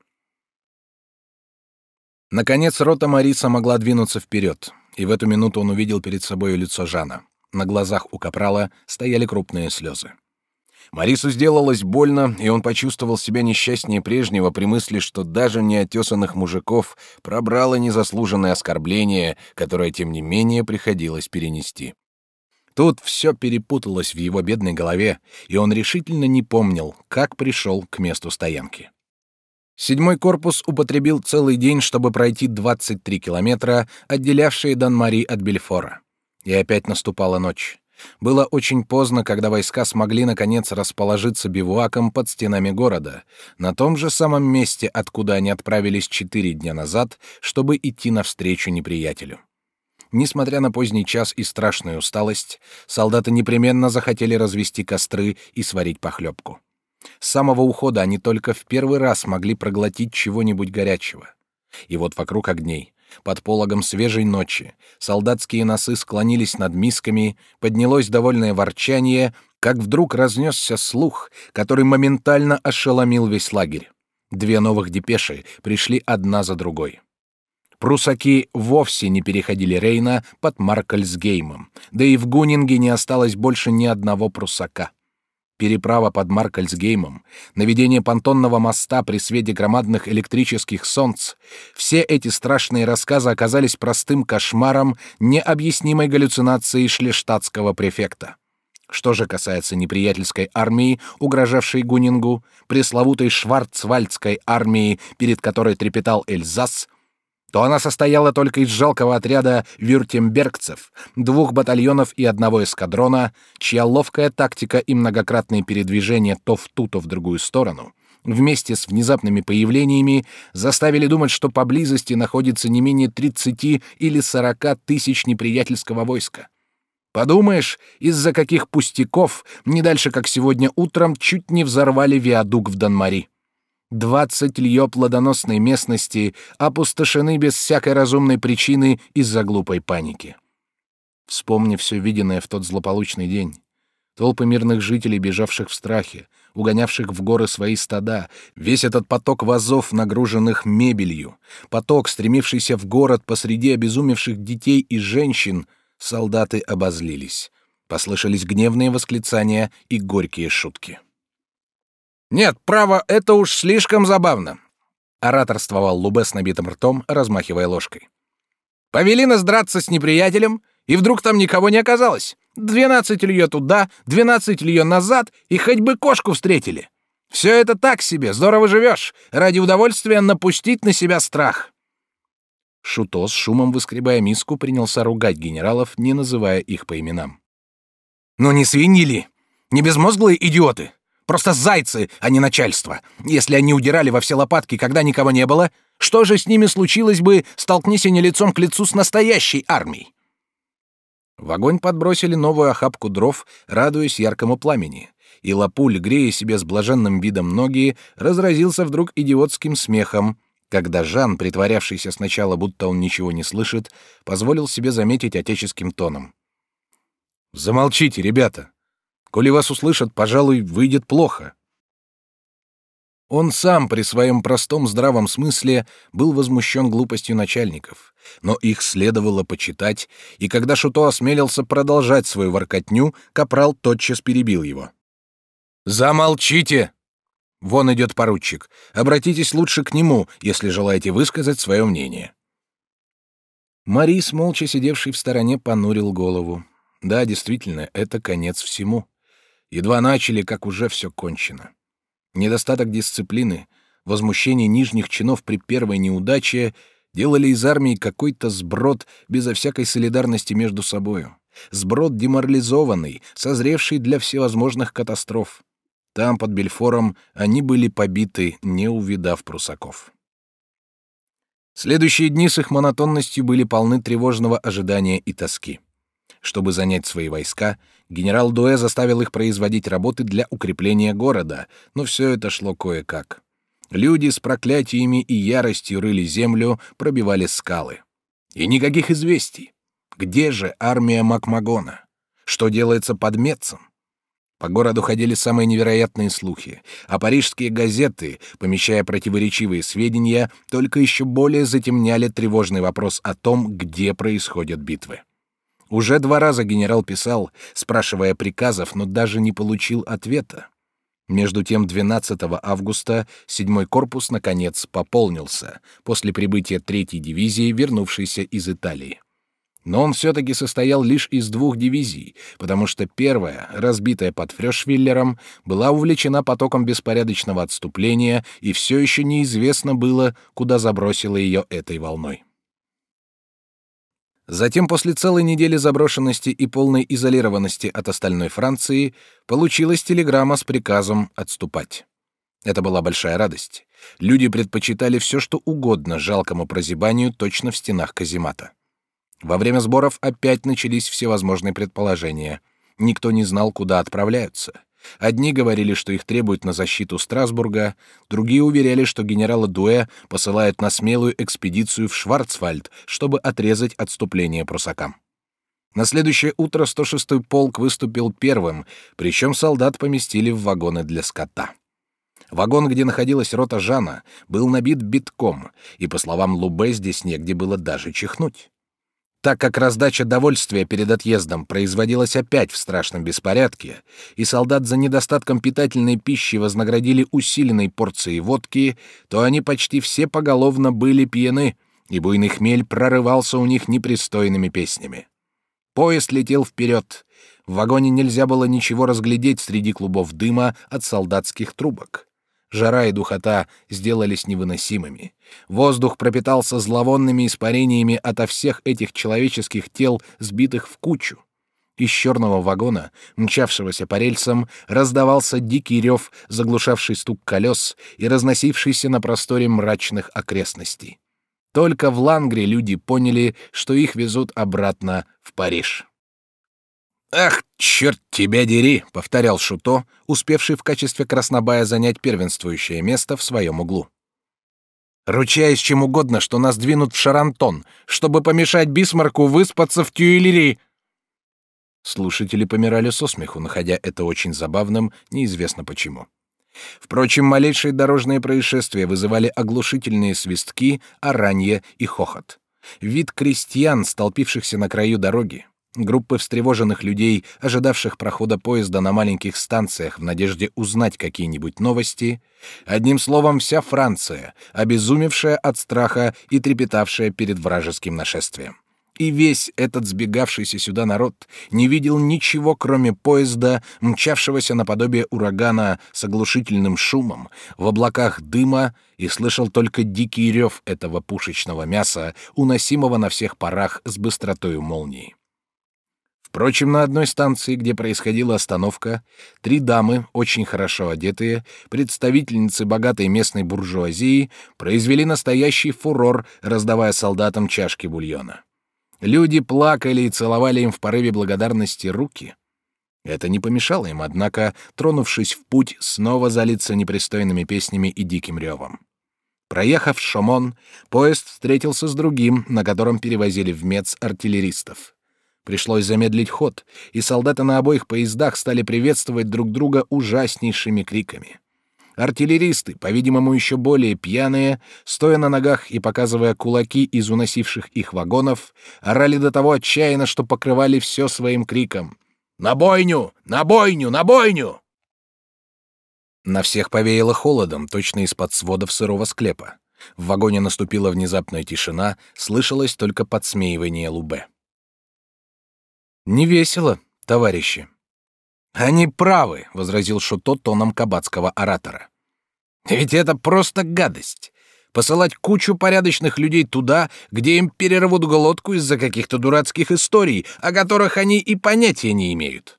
Наконец рота Мариса могла двинуться вперед, и в эту минуту он увидел перед собой лицо Жана. На глазах у капрала стояли крупные слезы. Марису сделалось больно, и он почувствовал себя несчастнее прежнего при мысли, что даже неотесанных мужиков пробрало незаслуженное оскорбление, которое, тем не менее, приходилось перенести. Тут все перепуталось в его бедной голове, и он решительно не помнил, как пришел к месту стоянки. Седьмой корпус употребил целый день, чтобы пройти 23 километра, отделявшие Дан-Мари от Бельфора. И опять наступала ночь. Было очень поздно, когда войска смогли наконец расположиться бивуаком под стенами города, на том же самом месте, откуда они отправились четыре дня назад, чтобы идти навстречу неприятелю. Несмотря на поздний час и страшную усталость, солдаты непременно захотели развести костры и сварить похлебку. С самого ухода они только в первый раз могли проглотить чего-нибудь горячего. И вот вокруг огней, под пологом свежей ночи, солдатские носы склонились над мисками, поднялось довольное ворчание, как вдруг разнесся слух, который моментально ошеломил весь лагерь. Две новых депеши пришли одна за другой. Прусаки вовсе не переходили Рейна под Маркальсгеймом, да и в Гунинге не осталось больше ни одного прусака. Переправа под Маркальсгеймом, наведение понтонного моста при свете громадных электрических солнц — все эти страшные рассказы оказались простым кошмаром, необъяснимой галлюцинацией шлештадтского префекта. Что же касается неприятельской армии, угрожавшей Гунингу, пресловутой шварцвальдской армии, перед которой трепетал Эльзас, то она состояла только из жалкого отряда вюртембергцев, двух батальонов и одного эскадрона, чья ловкая тактика и многократные передвижения то в ту, то в другую сторону вместе с внезапными появлениями заставили думать, что поблизости находится не менее 30 или 40 тысяч неприятельского войска. Подумаешь, из-за каких пустяков не дальше, как сегодня утром, чуть не взорвали виадук в Данмари. 20 льё плодоносной местности опустошены без всякой разумной причины из-за глупой паники. Вспомни все виденное в тот злополучный день. Толпы мирных жителей, бежавших в страхе, угонявших в горы свои стада, весь этот поток вазов, нагруженных мебелью, поток, стремившийся в город посреди обезумевших детей и женщин, солдаты обозлились. Послышались гневные восклицания и горькие шутки. Нет, право, это уж слишком забавно, ораторствовал Лубе набитым ртом, размахивая ложкой. Повели нас драться с неприятелем, и вдруг там никого не оказалось. Двенадцать льё туда, двенадцать льё назад, и хоть бы кошку встретили. Все это так себе, здорово живешь, ради удовольствия напустить на себя страх. Шуто с шумом выскребая миску принялся ругать генералов, не называя их по именам. «Ну не свиньи ли? Не безмозглые идиоты! Просто зайцы, а не начальство. Если они удирали во все лопатки, когда никого не было, что же с ними случилось бы, столкнись они лицом к лицу с настоящей армией? В огонь подбросили новую охапку дров, радуясь яркому пламени. И Лапуль, грея себе с блаженным видом ноги, разразился вдруг идиотским смехом, когда Жан, притворявшийся сначала, будто он ничего не слышит, позволил себе заметить отеческим тоном. «Замолчите, ребята! Коли вас услышат, пожалуй, выйдет плохо. Он сам при своем простом здравом смысле был возмущен глупостью начальников, но их следовало почитать, и когда Шуто осмелился продолжать свою воркотню, капрал тотчас перебил его. «Замолчите!» «Вон идет поручик. Обратитесь лучше к нему, если желаете высказать свое мнение». Марис, молча сидевший в стороне, понурил голову. Да, действительно, это конец всему. Едва начали, как уже все кончено. Недостаток дисциплины, возмущение нижних чинов при первой неудаче делали из армии какой-то сброд безо всякой солидарности между собою. Сброд деморализованный, созревший для всевозможных катастроф. Там, под Бельфором, они были побиты, не увидав прусаков. Следующие дни с их монотонностью были полны тревожного ожидания и тоски. Чтобы занять свои войска, генерал Дуэ заставил их производить работы для укрепления города, но все это шло кое-как. Люди с проклятиями и яростью рыли землю, пробивали скалы. И никаких известий. Где же армия Макмагона? Что делается под Мецем? По городу ходили самые невероятные слухи, а парижские газеты, помещая противоречивые сведения, только еще более затемняли тревожный вопрос о том, где происходят битвы. Уже два раза генерал писал, спрашивая приказов, но даже не получил ответа. Между тем 12 августа седьмой корпус наконец пополнился после прибытия третьей дивизии, вернувшейся из Италии. Но он все-таки состоял лишь из двух дивизий, потому что первая, разбитая под Фрёшвиллером, была увлечена потоком беспорядочного отступления, и все еще неизвестно было, куда забросило ее этой волной. Затем, после целой недели заброшенности и полной изолированности от остальной Франции, получилась телеграмма с приказом отступать. Это была большая радость. Люди предпочитали все, что угодно жалкому прозябанию точно в стенах каземата. Во время сборов опять начались всевозможные предположения. Никто не знал, куда отправляются. Одни говорили, что их требуют на защиту Страсбурга, другие уверяли, что генерала Дуэ посылают на смелую экспедицию в Шварцвальд, чтобы отрезать отступление прусакам. На следующее утро 106-й полк выступил первым, причем солдат поместили в вагоны для скота. Вагон, где находилась рота Жана, был набит битком, и, по словам Лубе, здесь негде было даже чихнуть. Так как раздача довольствия перед отъездом производилась опять в страшном беспорядке, и солдат за недостатком питательной пищи вознаградили усиленной порцией водки, то они почти все поголовно были пьяны, и буйный хмель прорывался у них непристойными песнями. Поезд летел вперед. В вагоне нельзя было ничего разглядеть среди клубов дыма от солдатских трубок. Жара и духота сделались невыносимыми. Воздух пропитался зловонными испарениями ото всех этих человеческих тел, сбитых в кучу. Из черного вагона, мчавшегося по рельсам, раздавался дикий рев, заглушавший стук колес и разносившийся на просторе мрачных окрестностей. Только в Лангре люди поняли, что их везут обратно в Париж. «Ах, черт тебя дери!» — повторял Шуто, успевший в качестве краснобая занять первенствующее место в своем углу. «Ручаясь чем угодно, что нас двинут в Шарантон, чтобы помешать Бисмарку выспаться в Тюильри!» Слушатели помирали со смеху, находя это очень забавным, неизвестно почему. Впрочем, малейшие дорожные происшествия вызывали оглушительные свистки, оранье и хохот. Вид крестьян, столпившихся на краю дороги, Группы встревоженных людей, ожидавших прохода поезда на маленьких станциях в надежде узнать какие-нибудь новости, одним словом, вся Франция, обезумевшая от страха и трепетавшая перед вражеским нашествием. И весь этот сбегавшийся сюда народ не видел ничего, кроме поезда, мчавшегося наподобие урагана с оглушительным шумом, в облаках дыма, и слышал только дикий рев этого пушечного мяса, уносимого на всех парах с быстротой молнии. Впрочем, на одной станции, где происходила остановка, три дамы, очень хорошо одетые, представительницы богатой местной буржуазии, произвели настоящий фурор, раздавая солдатам чашки бульона. Люди плакали и целовали им в порыве благодарности руки. Это не помешало им, однако, тронувшись в путь, снова залиться непристойными песнями и диким ревом. Проехав Шомон, поезд встретился с другим, на котором перевозили в Мец артиллеристов. Пришлось замедлить ход, и солдаты на обоих поездах стали приветствовать друг друга ужаснейшими криками. Артиллеристы, по-видимому, еще более пьяные, стоя на ногах и показывая кулаки из уносивших их вагонов, орали до того отчаянно, что покрывали все своим криком. «На бойню! На бойню! На бойню!» На всех повеяло холодом, точно из-под сводов сырого склепа. В вагоне наступила внезапная тишина, слышалось только подсмеивание Лубе. Не весело, товарищи. Они правы, возразил Шуто тоном кабацкого оратора. Ведь это просто гадость. Посылать кучу порядочных людей туда, где им перервут глотку из-за каких-то дурацких историй, о которых они и понятия не имеют.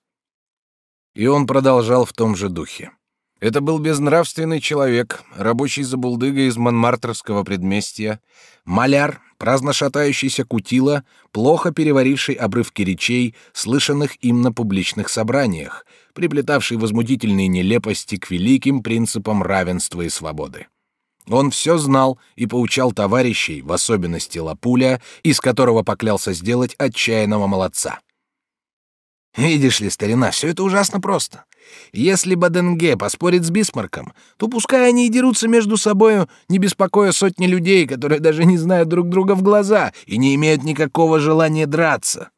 И он продолжал в том же духе. Это был безнравственный человек, рабочий забулдыга из Монмартрского предместья, маляр, праздно шатающийся кутила, плохо переваривший обрывки речей, слышанных им на публичных собраниях, приплетавший возмутительные нелепости к великим принципам равенства и свободы. Он все знал и поучал товарищей, в особенности Лапуля, из которого поклялся сделать отчаянного молодца. Видишь ли, старина, все это ужасно просто. Если Баденге поспорит с Бисмарком, то пускай они и дерутся между собою, не беспокоя сотни людей, которые даже не знают друг друга в глаза и не имеют никакого желания драться.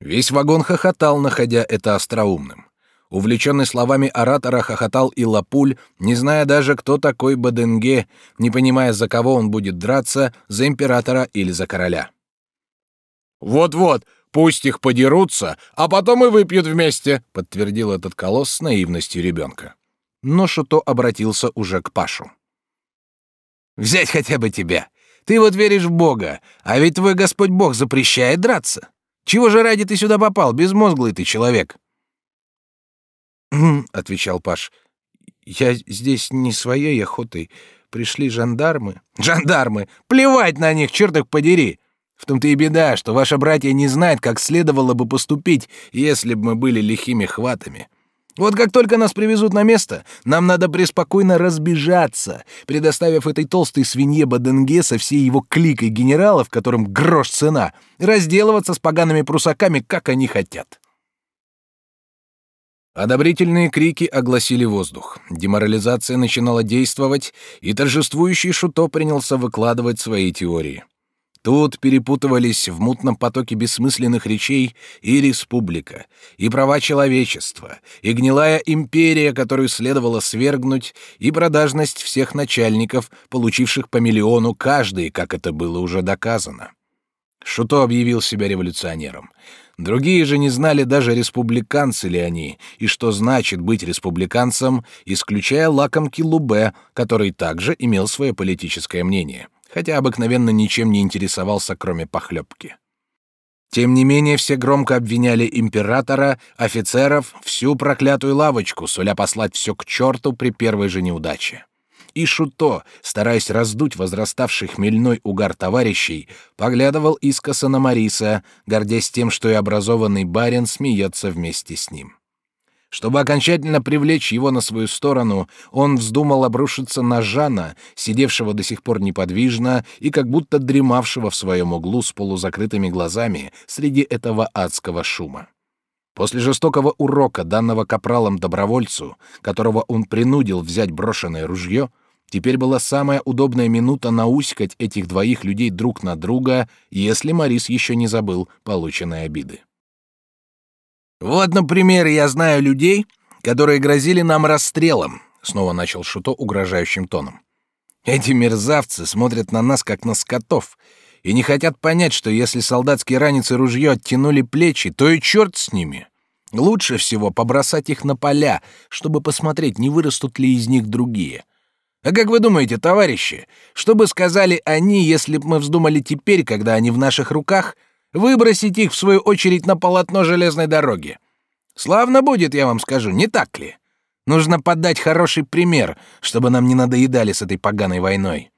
Весь вагон хохотал, находя это остроумным. Увлеченный словами оратора хохотал и Лапуль, не зная даже, кто такой Баденге, не понимая, за кого он будет драться, за императора или за короля. «Вот-вот, Пусть их подерутся, а потом и выпьют вместе, подтвердил этот колосс с наивностью ребенка. Но Шуто обратился уже к Пашу. Взять хотя бы тебя. Ты вот веришь в Бога, а ведь твой Господь Бог запрещает драться. Чего же ради ты сюда попал, безмозглый ты человек? отвечал Паш. Я здесь не своей охотой. Пришли жандармы. Жандармы! Плевать на них, черт их подери! В том-то и беда, что ваши братья не знают, как следовало бы поступить, если бы мы были лихими хватами. Вот как только нас привезут на место, нам надо преспокойно разбежаться, предоставив этой толстой свинье Баденге со всей его кликой генералов, которым грош цена, разделываться с погаными прусаками, как они хотят. Одобрительные крики огласили воздух. Деморализация начинала действовать, и торжествующий Шуто принялся выкладывать свои теории. Тут перепутывались в мутном потоке бессмысленных речей и республика, и права человечества, и гнилая империя, которую следовало свергнуть, и продажность всех начальников, получивших по миллиону каждый, как это было уже доказано. Шуто объявил себя революционером. Другие же не знали даже, республиканцы ли они, и что значит быть республиканцем, исключая лакомки Лубе, который также имел свое политическое мнение хотя обыкновенно ничем не интересовался, кроме похлебки. Тем не менее, все громко обвиняли императора, офицеров, всю проклятую лавочку, суля послать все к черту при первой же неудаче. И Шуто, стараясь раздуть возраставший хмельной угар товарищей, поглядывал искоса на Мариса, гордясь тем, что и образованный барин смеется вместе с ним. Чтобы окончательно привлечь его на свою сторону, он вздумал обрушиться на Жана, сидевшего до сих пор неподвижно и как будто дремавшего в своем углу с полузакрытыми глазами среди этого адского шума. После жестокого урока, данного капралом добровольцу, которого он принудил взять брошенное ружье, теперь была самая удобная минута науськать этих двоих людей друг на друга, если Морис еще не забыл полученной обиды. Вот, например, я знаю людей, которые грозили нам расстрелом, снова начал Шуто угрожающим тоном. Эти мерзавцы смотрят на нас как на скотов и не хотят понять, что если солдатские ранец и ружье оттянули плечи, то и черт с ними. Лучше всего побросать их на поля, чтобы посмотреть, не вырастут ли из них другие. А как вы думаете, товарищи, что бы сказали они, если бы мы вздумали теперь, когда они в наших руках, выбросить их, в свою очередь, на полотно железной дороги. Славно будет, я вам скажу, не так ли? Нужно подать хороший пример, чтобы нам не надоедали с этой поганой войной.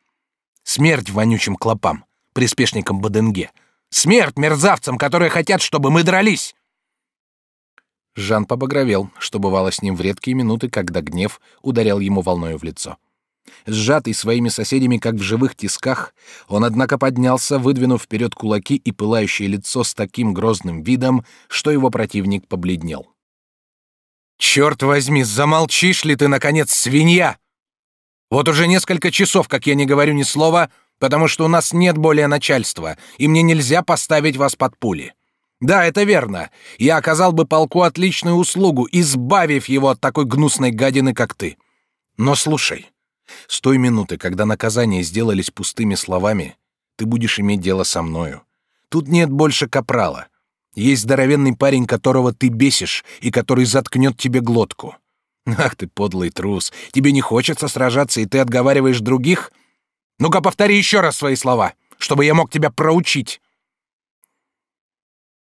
Смерть вонючим клопам, приспешникам Баденге. Смерть мерзавцам, которые хотят, чтобы мы дрались. Жан побагровел, что бывало с ним в редкие минуты, когда гнев ударял ему волною в лицо. Сжатый своими соседями, как в живых тисках, он, однако, поднялся, выдвинув вперед кулаки и пылающее лицо с таким грозным видом, что его противник побледнел. «Черт возьми, замолчишь ли ты, наконец, свинья? Вот уже несколько часов, как я не говорю ни слова, потому что у нас нет более начальства, и мне нельзя поставить вас под пули. Да, это верно. Я оказал бы полку отличную услугу, избавив его от такой гнусной гадины, как ты. Но слушай, с той минуты, когда наказания сделались пустыми словами, ты будешь иметь дело со мною. Тут нет больше капрала. Есть здоровенный парень, которого ты бесишь и который заткнет тебе глотку. Ах ты подлый трус! Тебе не хочется сражаться, и ты отговариваешь других? Ну-ка повтори еще раз свои слова, чтобы я мог тебя проучить.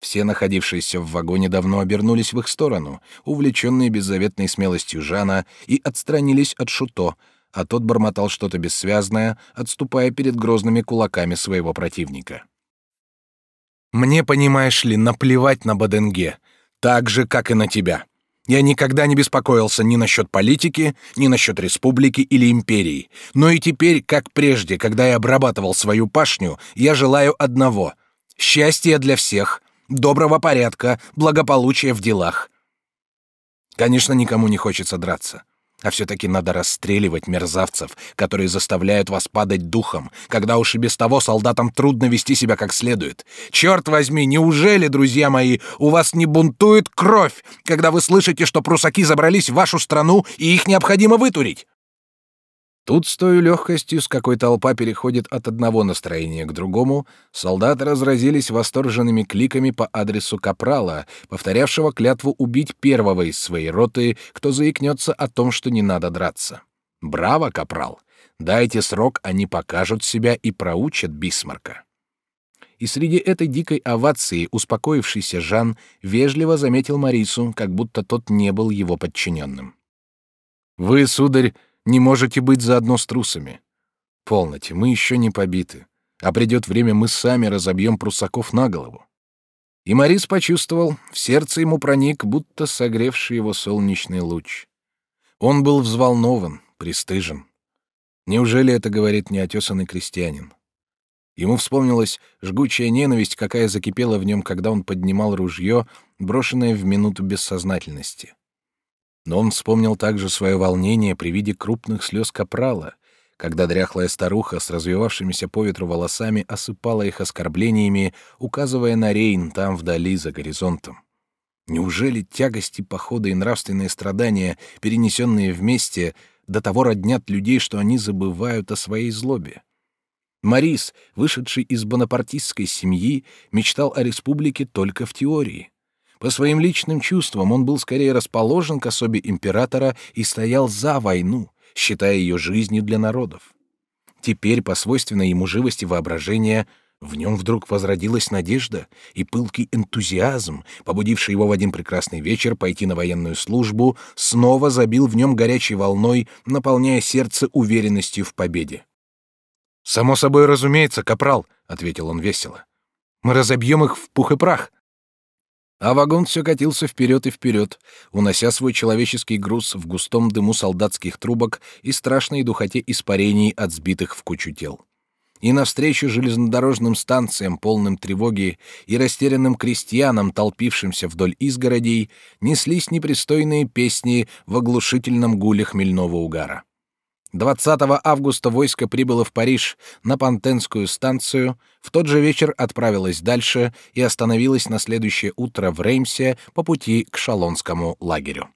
Все находившиеся в вагоне давно обернулись в их сторону, увлеченные беззаветной смелостью Жана, и отстранились от Шуто, а тот бормотал что-то бессвязное, отступая перед грозными кулаками своего противника. «Мне, понимаешь ли, наплевать на Баденге, так же, как и на тебя. Я никогда не беспокоился ни насчет политики, ни насчет республики или империи. Но и теперь, как прежде, когда я обрабатывал свою пашню, я желаю одного — счастья для всех, доброго порядка, благополучия в делах. Конечно, никому не хочется драться. А все-таки надо расстреливать мерзавцев, которые заставляют вас падать духом, когда уж и без того солдатам трудно вести себя как следует. Черт возьми, неужели, друзья мои, у вас не бунтует кровь, когда вы слышите, что прусаки забрались в вашу страну и их необходимо вытурить? Тут с той легкостью, с какой толпа переходит от одного настроения к другому, солдаты разразились восторженными кликами по адресу капрала, повторявшего клятву убить первого из своей роты, кто заикнется о том, что не надо драться. «Браво, капрал! Дайте срок, они покажут себя и проучат Бисмарка». И среди этой дикой овации успокоившийся Жан вежливо заметил Марису, как будто тот не был его подчиненным. «Вы, сударь, не можете быть заодно с трусами. Полноте, мы еще не побиты, а придет время, мы сами разобьем прусаков на голову. И Морис почувствовал, в сердце ему проник, будто согревший его солнечный луч. Он был взволнован, пристыжен. Неужели это говорит неотесанный крестьянин? Ему вспомнилась жгучая ненависть, какая закипела в нем, когда он поднимал ружье, брошенное в минуту бессознательности. Но он вспомнил также свое волнение при виде крупных слез капрала, когда дряхлая старуха с развивавшимися по ветру волосами осыпала их оскорблениями, указывая на Рейн там вдали за горизонтом. Неужели тягости похода и нравственные страдания, перенесенные вместе, до того роднят людей, что они забывают о своей злобе? Морис, вышедший из бонапартистской семьи, мечтал о республике только в теории. По своим личным чувствам он был скорее расположен к особе императора и стоял за войну, считая ее жизнью для народов. Теперь, по свойственной ему живости воображения, в нем вдруг возродилась надежда и пылкий энтузиазм, побудивший его в один прекрасный вечер пойти на военную службу, снова забил в нем горячей волной, наполняя сердце уверенностью в победе. «Само собой разумеется, капрал», — ответил он весело. «Мы разобьем их в пух и прах». А вагон все катился вперед и вперед, унося свой человеческий груз в густом дыму солдатских трубок и страшной духоте испарений от сбитых в кучу тел. И навстречу железнодорожным станциям, полным тревоги, и растерянным крестьянам, толпившимся вдоль изгородей, неслись непристойные песни в оглушительном гуле хмельного угара. 20 августа войско прибыло в Париж на Пантенскую станцию, в тот же вечер отправилось дальше и остановилось на следующее утро в Реймсе по пути к Шалонскому лагерю.